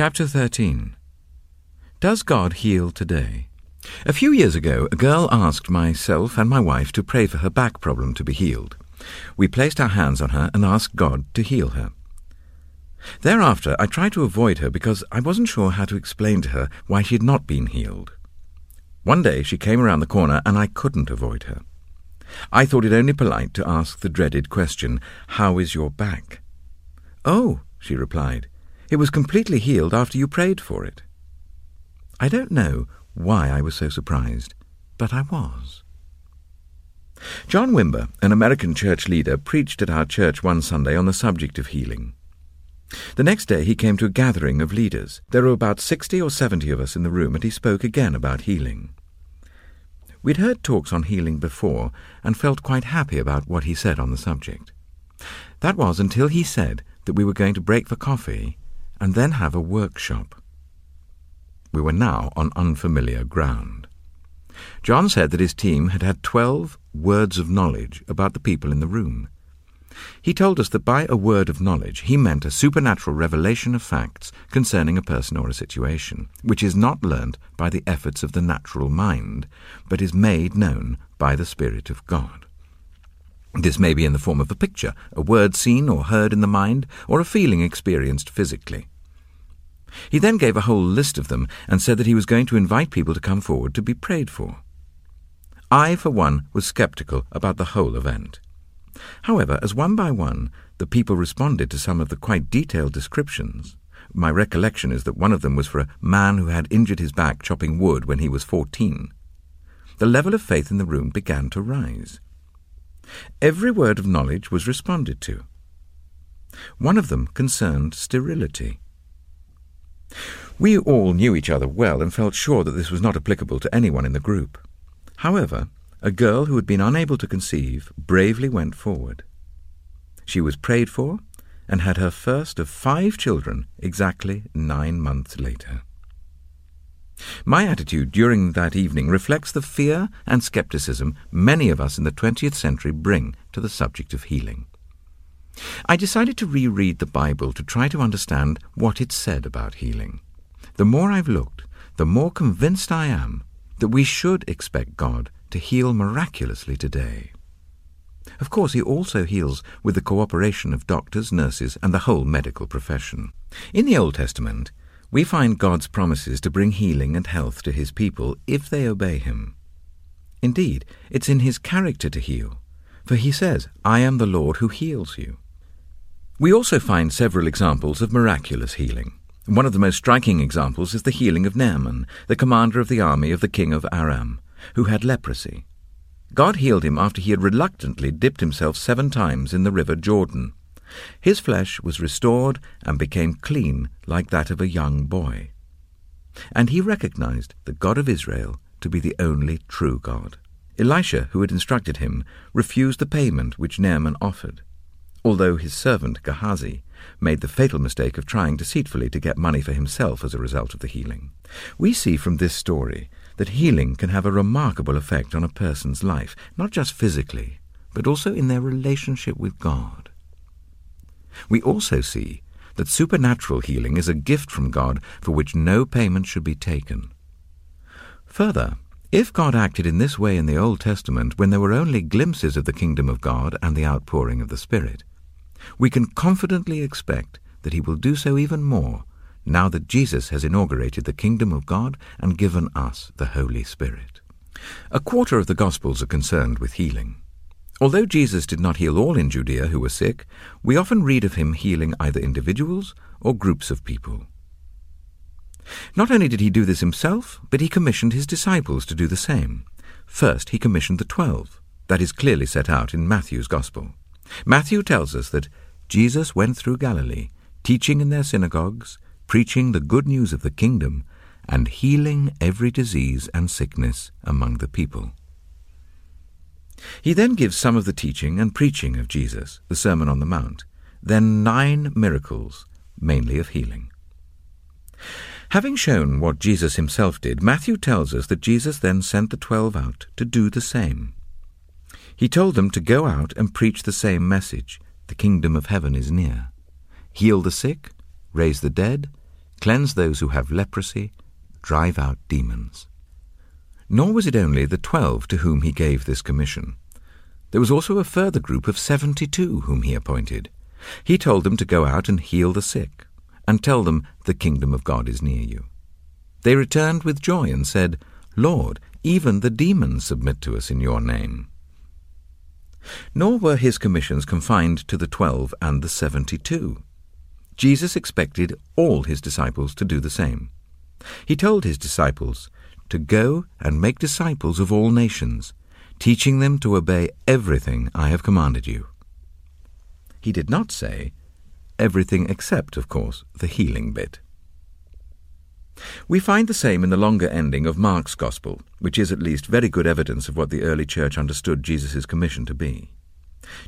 Chapter 13 Does God heal today? A few years ago, a girl asked myself and my wife to pray for her back problem to be healed. We placed our hands on her and asked God to heal her. Thereafter, I tried to avoid her because I wasn't sure how to explain to her why she had not been healed. One day she came around the corner and I couldn't avoid her. I thought it only polite to ask the dreaded question, How is your back? Oh, she replied, it was completely healed after you prayed for it. I don't know why I was so surprised, but I was. John Wimber, an American church leader, preached at our church one Sunday on the subject of healing. The next day he came to a gathering of leaders. There were about sixty or seventy of us in the room, and he spoke again about healing. We'd heard talks on healing before and felt quite happy about what he said on the subject. That was until he said that we were going to break for coffee and then have a workshop. We were now on unfamiliar ground. John said that his team had had twelve words of knowledge about the people in the room. He told us that by a word of knowledge he meant a supernatural revelation of facts concerning a person or a situation, which is not learnt by the efforts of the natural mind, but is made known by the Spirit of God. This may be in the form of a picture, a word seen or heard in the mind, or a feeling experienced physically. He then gave a whole list of them and said that he was going to invite people to come forward to be prayed for. I, for one, was sceptical about the whole event. However, as one by one the people responded to some of the quite detailed descriptions, my recollection is that one of them was for a man who had injured his back chopping wood when he was fourteen. The level of faith in the room began to rise. Every word of knowledge was responded to. One of them concerned sterility. We all knew each other well and felt sure that this was not applicable to anyone in the group. However, a girl who had been unable to conceive bravely went forward. She was prayed for and had her first of five children exactly nine months later. My attitude during that evening reflects the fear and skepticism many of us in the 20th century bring to the subject of healing. I decided to reread the Bible to try to understand what it said about healing. The more I've looked, the more convinced I am that we should expect God to heal miraculously today. Of course, he also heals with the cooperation of doctors, nurses, and the whole medical profession. In the Old Testament, we find God's promises to bring healing and health to his people if they obey him. Indeed, it's in his character to heal, for he says, I am the Lord who heals you. We also find several examples of miraculous healing. One of the most striking examples is the healing of Naaman, the commander of the army of the king of Aram, who had leprosy. God healed him after he had reluctantly dipped himself seven times in the river Jordan. His flesh was restored and became clean like that of a young boy. And he recognized the God of Israel to be the only true God. Elisha, who had instructed him, refused the payment which Naaman offered, although his servant Gehazi made the fatal mistake of trying deceitfully to get money for himself as a result of the healing. We see from this story that healing can have a remarkable effect on a person's life, not just physically, but also in their relationship with God. We also see that supernatural healing is a gift from God for which no payment should be taken. Further, if God acted in this way in the Old Testament when there were only glimpses of the kingdom of God and the outpouring of the Spirit, we can confidently expect that he will do so even more now that Jesus has inaugurated the kingdom of God and given us the Holy Spirit. A quarter of the Gospels are concerned with healing. Although Jesus did not heal all in Judea who were sick, we often read of him healing either individuals or groups of people. Not only did he do this himself, but he commissioned his disciples to do the same. First, he commissioned the twelve. That is clearly set out in Matthew's Gospel. Matthew tells us that Jesus went through Galilee, teaching in their synagogues, preaching the good news of the kingdom, and healing every disease and sickness among the people. He then gives some of the teaching and preaching of Jesus, the Sermon on the Mount, then nine miracles, mainly of healing. Having shown what Jesus himself did, Matthew tells us that Jesus then sent the twelve out to do the same. He told them to go out and preach the same message the kingdom of heaven is near. Heal the sick, raise the dead, cleanse those who have leprosy, drive out demons. Nor was it only the twelve to whom he gave this commission. There was also a further group of seventy-two whom he appointed. He told them to go out and heal the sick, and tell them the kingdom of God is near you. They returned with joy and said, Lord, even the demons submit to us in your name. Nor were his commissions confined to the twelve and the seventy-two. Jesus expected all his disciples to do the same. He told his disciples to go and make disciples of all nations, teaching them to obey everything I have commanded you. He did not say everything except, of course, the healing bit. We find the same in the longer ending of Mark's Gospel, which is at least very good evidence of what the early church understood Jesus' commission to be.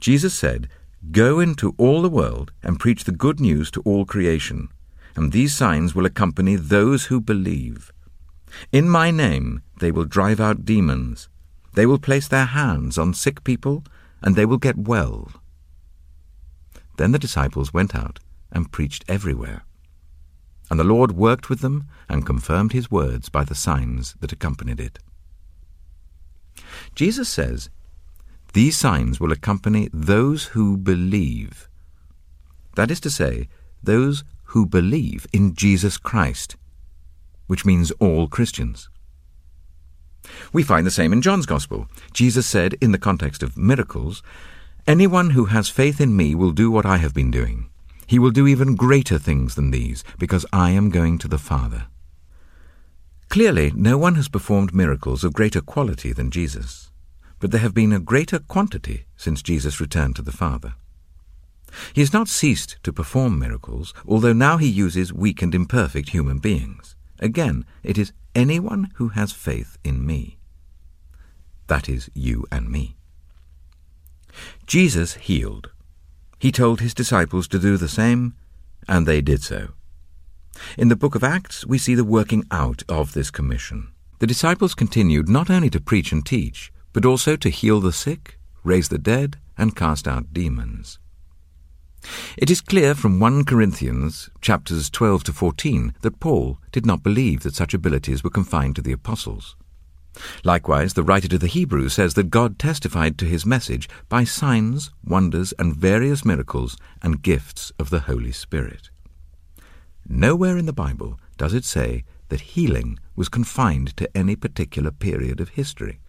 Jesus said, Go into all the world and preach the good news to all creation, and these signs will accompany those who believe. In my name they will drive out demons. They will place their hands on sick people, and they will get well. Then the disciples went out and preached everywhere. And the Lord worked with them and confirmed his words by the signs that accompanied it. Jesus says, These signs will accompany those who believe. That is to say, those who believe in Jesus Christ, which means all Christians. We find the same in John's Gospel. Jesus said, in the context of miracles, Anyone who has faith in me will do what I have been doing. He will do even greater things than these, because I am going to the Father. Clearly, no one has performed miracles of greater quality than Jesus, but there have been a greater quantity since Jesus returned to the Father. He has not ceased to perform miracles, although now he uses weak and imperfect human beings. Again, it is anyone who has faith in me. That is you and me. Jesus healed. He told his disciples to do the same, and they did so. In the book of Acts, we see the working out of this commission. The disciples continued not only to preach and teach, but also to heal the sick, raise the dead, and cast out demons. It is clear from 1 Corinthians chapters 12 to 14 that Paul did not believe that such abilities were confined to the apostles. Likewise, the writer to the Hebrews says that God testified to his message by signs, wonders, and various miracles and gifts of the Holy Spirit. Nowhere in the Bible does it say that healing was confined to any particular period of history.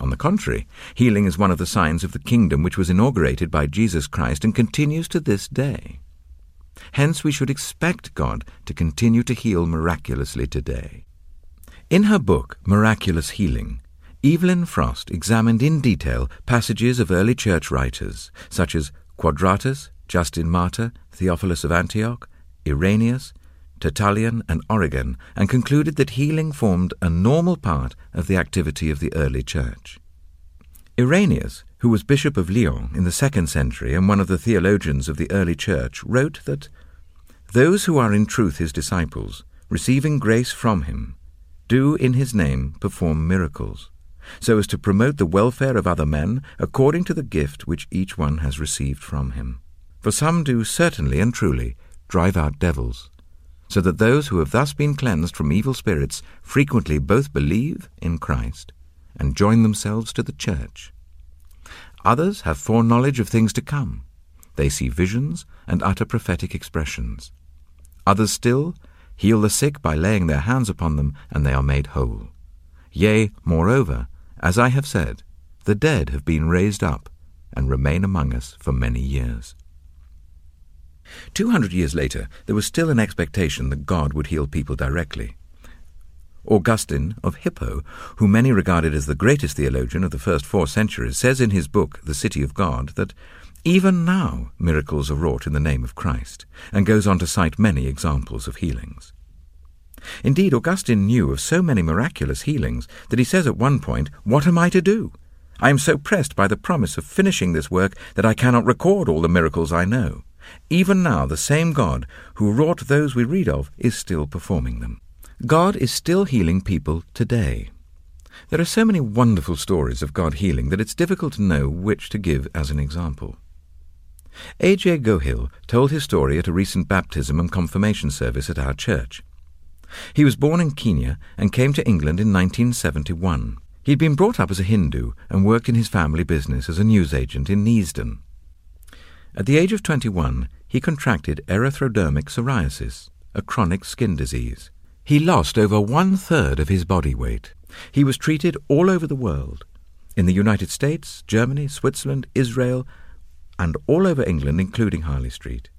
On the contrary, healing is one of the signs of the kingdom which was inaugurated by Jesus Christ and continues to this day. Hence, we should expect God to continue to heal miraculously today. In her book, Miraculous Healing, Evelyn Frost examined in detail passages of early church writers, such as Quadratus, Justin Martyr, Theophilus of Antioch, Irenaeus, Tertullian, and Origen, and concluded that healing formed a normal part of the activity of the early church. Irenaeus, who was Bishop of Lyon in the second century and one of the theologians of the early church, wrote that those who are in truth his disciples, receiving grace from him, do in his name perform miracles, so as to promote the welfare of other men according to the gift which each one has received from him. For some do certainly and truly drive out devils, so that those who have thus been cleansed from evil spirits frequently both believe in Christ and join themselves to the church. Others have foreknowledge of things to come. They see visions and utter prophetic expressions. Others still heal the sick by laying their hands upon them, and they are made whole. Yea, moreover, as I have said, the dead have been raised up, and remain among us for many years. Two hundred years later, there was still an expectation that God would heal people directly. Augustine of Hippo, whom many regarded as the greatest theologian of the first four centuries, says in his book, The City of God, that even now, miracles are wrought in the name of Christ, and goes on to cite many examples of healings. Indeed, Augustine knew of so many miraculous healings that he says at one point, What am I to do? I am so pressed by the promise of finishing this work that I cannot record all the miracles I know. Even now, the same God who wrought those we read of is still performing them. God is still healing people today. There are so many wonderful stories of God healing that it's difficult to know which to give as an example. A.J. Gohill told his story at a recent baptism and confirmation service at our church. He was born in Kenya and came to England in 1971. He'd been brought up as a Hindu and worked in his family business as a newsagent in Neasden. At the age of 21, he contracted erythrodermic psoriasis, a chronic skin disease. He lost over one third of his body weight. He was treated all over the world in the United States, Germany, Switzerland, Israel, and all over England, including Harley Street.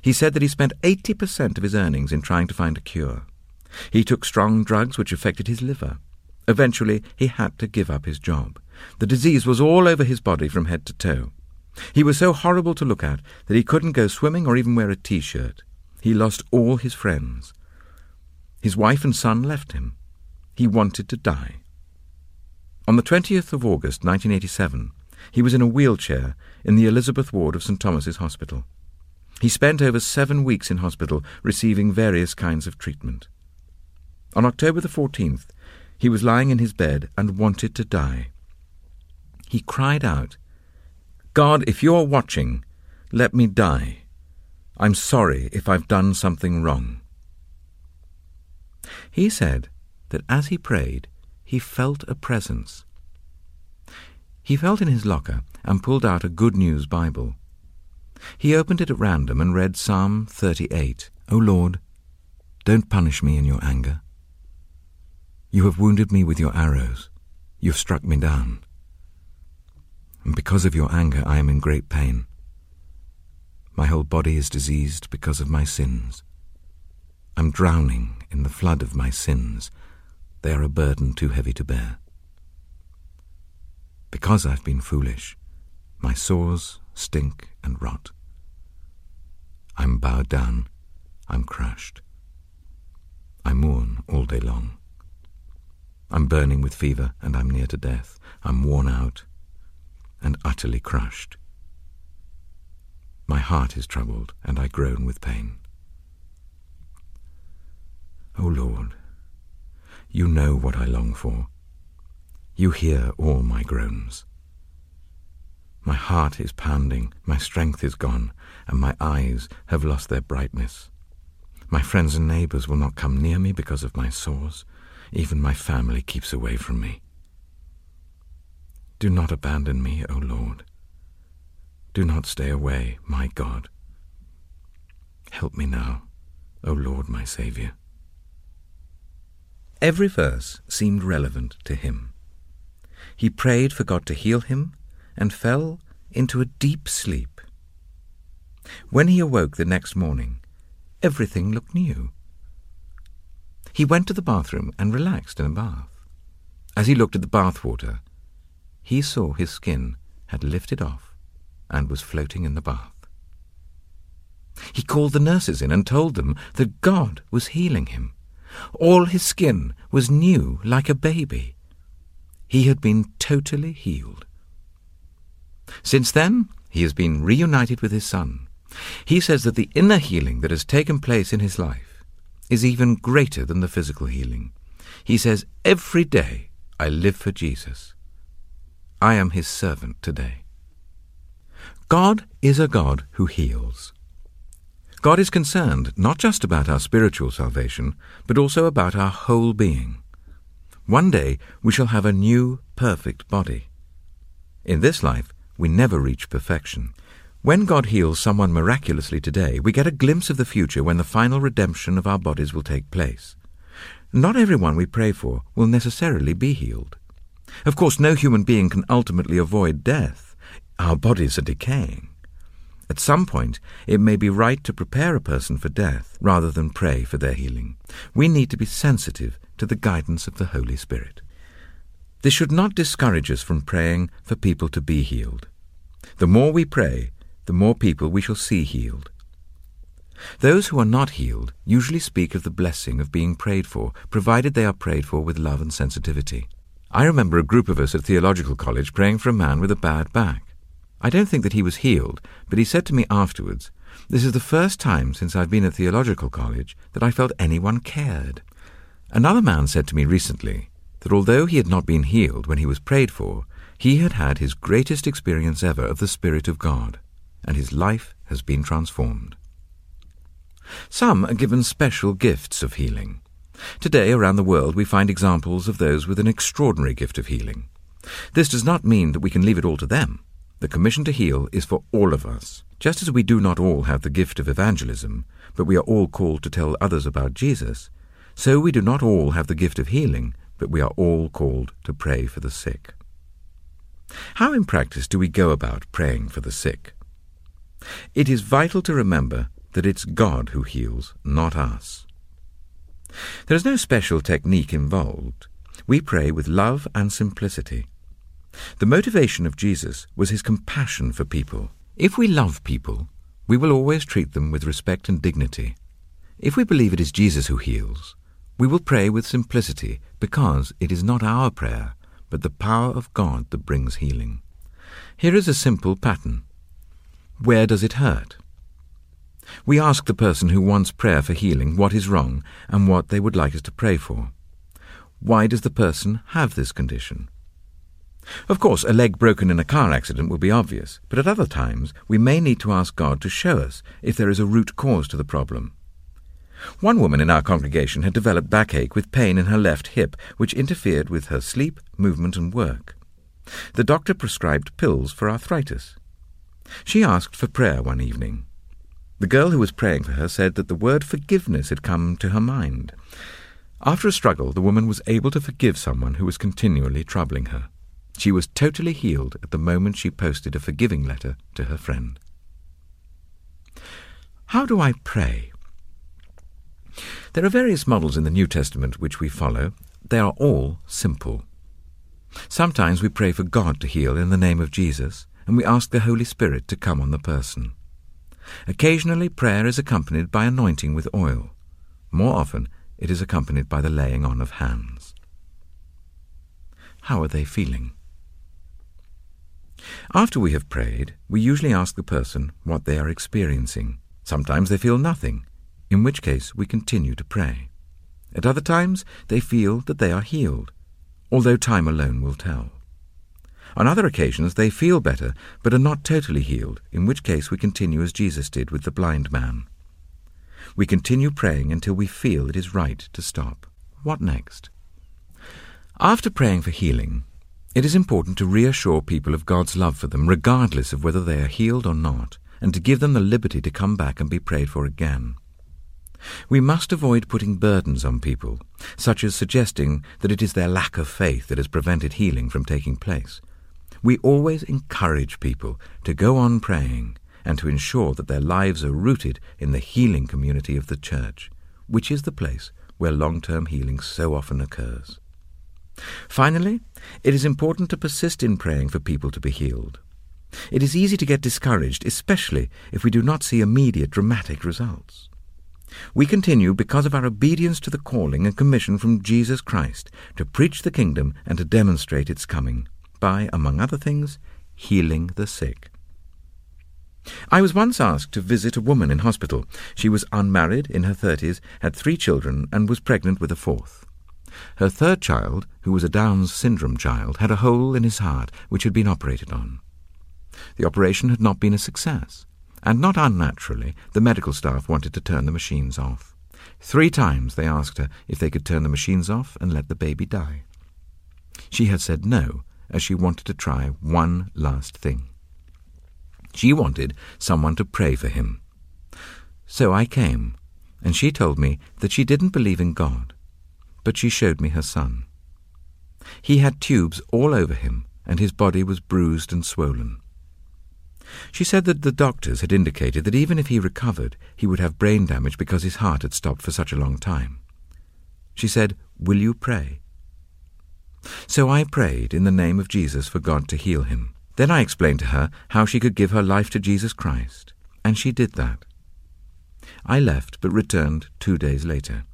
He said that he spent 80% of his earnings in trying to find a cure. He took strong drugs which affected his liver. Eventually, he had to give up his job. The disease was all over his body from head to toe. He was so horrible to look at that he couldn't go swimming or even wear a t shirt. He lost all his friends. His wife and son left him. He wanted to die. On the 20th of August 1987, he was in a wheelchair in the Elizabeth ward of St. Thomas's Hospital. He spent over seven weeks in hospital receiving various kinds of treatment. On October the 14th, he was lying in his bed and wanted to die. He cried out, God, if you're watching, let me die. I'm sorry if I've done something wrong. He said that as he prayed, he felt a presence. He felt in his locker and pulled out a Good News Bible. He opened it at random and read Psalm 38. O Lord, don't punish me in your anger. You have wounded me with your arrows. You have struck me down. And because of your anger, I am in great pain. My whole body is diseased because of my sins. I'm drowning in the flood of my sins. They are a burden too heavy to bear. Because I've been foolish, my sores stink and rot. I'm bowed down, I'm crushed. I mourn all day long. I'm burning with fever and I'm near to death. I'm worn out and utterly crushed. My heart is troubled and I groan with pain. O Lord, you know what I long for. You hear all my groans. My heart is pounding, my strength is gone, and my eyes have lost their brightness. My friends and neighbors will not come near me because of my sores. Even my family keeps away from me. Do not abandon me, O Lord. Do not stay away, my God. Help me now, O Lord, my Saviour. Every verse seemed relevant to him. He prayed for God to heal him and fell into a deep sleep. When he awoke the next morning, everything looked new. He went to the bathroom and relaxed in a bath. As he looked at the bath water, he saw his skin had lifted off and was floating in the bath. He called the nurses in and told them that God was healing him. All his skin was new like a baby. He had been totally healed. Since then, he has been reunited with his son. He says that the inner healing that has taken place in his life is even greater than the physical healing. He says, Every day I live for Jesus. I am his servant today. God is a God who heals. God is concerned not just about our spiritual salvation, but also about our whole being. One day we shall have a new, perfect body. In this life, we never reach perfection. When God heals someone miraculously today, we get a glimpse of the future when the final redemption of our bodies will take place. Not everyone we pray for will necessarily be healed. Of course, no human being can ultimately avoid death. Our bodies are decaying. At some point, it may be right to prepare a person for death rather than pray for their healing. We need to be sensitive to the guidance of the Holy Spirit. This should not discourage us from praying for people to be healed. The more we pray, the more people we shall see healed. Those who are not healed usually speak of the blessing of being prayed for, provided they are prayed for with love and sensitivity. I remember a group of us at theological college praying for a man with a bad back. I don't think that he was healed, but he said to me afterwards, This is the first time since I've been at theological college that I felt anyone cared. Another man said to me recently that although he had not been healed when he was prayed for, he had had his greatest experience ever of the Spirit of God. and his life has been transformed. Some are given special gifts of healing. Today, around the world, we find examples of those with an extraordinary gift of healing. This does not mean that we can leave it all to them. The commission to heal is for all of us. Just as we do not all have the gift of evangelism, but we are all called to tell others about Jesus, so we do not all have the gift of healing, but we are all called to pray for the sick. How in practice do we go about praying for the sick? It is vital to remember that it's God who heals, not us. There is no special technique involved. We pray with love and simplicity. The motivation of Jesus was his compassion for people. If we love people, we will always treat them with respect and dignity. If we believe it is Jesus who heals, we will pray with simplicity because it is not our prayer, but the power of God that brings healing. Here is a simple pattern. Where does it hurt? We ask the person who wants prayer for healing what is wrong and what they would like us to pray for. Why does the person have this condition? Of course, a leg broken in a car accident will be obvious, but at other times we may need to ask God to show us if there is a root cause to the problem. One woman in our congregation had developed backache with pain in her left hip, which interfered with her sleep, movement, and work. The doctor prescribed pills for arthritis. She asked for prayer one evening. The girl who was praying for her said that the word forgiveness had come to her mind. After a struggle, the woman was able to forgive someone who was continually troubling her. She was totally healed at the moment she posted a forgiving letter to her friend. How do I pray? There are various models in the New Testament which we follow. They are all simple. Sometimes we pray for God to heal in the name of Jesus, and we ask the Holy Spirit to come on the person. Occasionally, prayer is accompanied by anointing with oil. More often, it is accompanied by the laying on of hands. How are they feeling? After we have prayed, we usually ask the person what they are experiencing. Sometimes they feel nothing, in which case we continue to pray. At other times, they feel that they are healed, although time alone will tell. On other occasions, they feel better, but are not totally healed, in which case we continue as Jesus did with the blind man. We continue praying until we feel it is right to stop. What next? After praying for healing, it is important to reassure people of God's love for them, regardless of whether they are healed or not, and to give them the liberty to come back and be prayed for again. We must avoid putting burdens on people, such as suggesting that it is their lack of faith that has prevented healing from taking place. We always encourage people to go on praying and to ensure that their lives are rooted in the healing community of the Church, which is the place where long term healing so often occurs. Finally, it is important to persist in praying for people to be healed. It is easy to get discouraged, especially if we do not see immediate dramatic results. We continue because of our obedience to the calling and commission from Jesus Christ to preach the kingdom and to demonstrate its coming by, among other things, healing the sick. I was once asked to visit a woman in hospital. She was unmarried, in her thirties, had three children, and was pregnant with a fourth. Her third child, who was a Down's syndrome child, had a hole in his heart which had been operated on. The operation had not been a success, and not unnaturally, the medical staff wanted to turn the machines off. Three times they asked her if they could turn the machines off and let the baby die. She had said no, as she wanted to try one last thing. She wanted someone to pray for him. So I came, and she told me that she didn't believe in God, but she showed me her son. He had tubes all over him, and his body was bruised and swollen. She said that the doctors had indicated that even if he recovered, he would have brain damage because his heart had stopped for such a long time. She said, Will you pray? So I prayed in the name of Jesus for God to heal him. Then I explained to her how she could give her life to Jesus Christ, and she did that. I left, but returned two days later.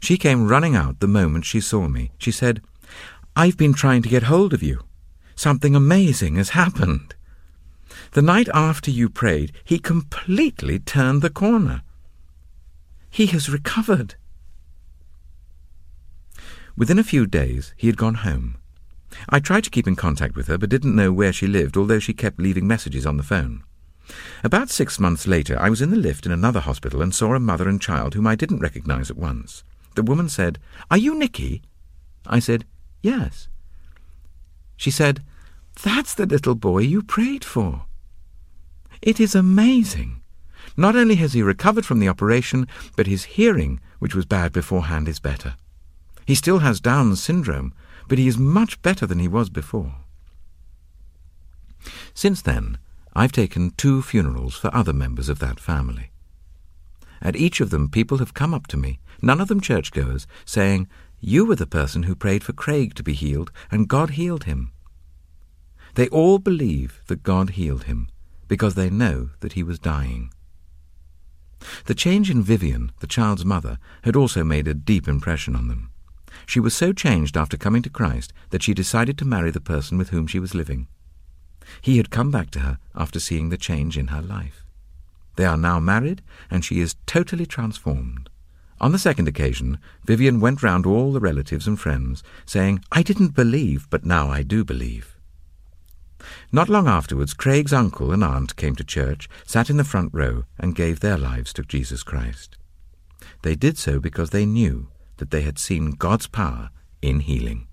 She came running out the moment she saw me. She said, I've been trying to get hold of you. Something amazing has happened. The night after you prayed, he completely turned the corner. He has recovered. Within a few days, he had gone home. I tried to keep in contact with her, but didn't know where she lived, although she kept leaving messages on the phone. About six months later, I was in the lift in another hospital and saw a mother and child whom I didn't recognize at once. The woman said, Are you Nicky? I said, Yes. She said, That's the little boy you prayed for. It is amazing. Not only has he recovered from the operation, but his hearing, which was bad beforehand, is better. He still has Down syndrome, but he is much better than he was before. Since then, I've taken two funerals for other members of that family. At each of them, people have come up to me, none of them churchgoers, saying, You were the person who prayed for Craig to be healed, and God healed him. They all believe that God healed him, because they know that he was dying. The change in Vivian, the child's mother, had also made a deep impression on them. She was so changed after coming to Christ that she decided to marry the person with whom she was living. He had come back to her after seeing the change in her life. They are now married, and she is totally transformed. On the second occasion, Vivian went round to all the relatives and friends, saying, I didn't believe, but now I do believe. Not long afterwards, Craig's uncle and aunt came to church, sat in the front row, and gave their lives to Jesus Christ. They did so because they knew that they had seen God's power in healing.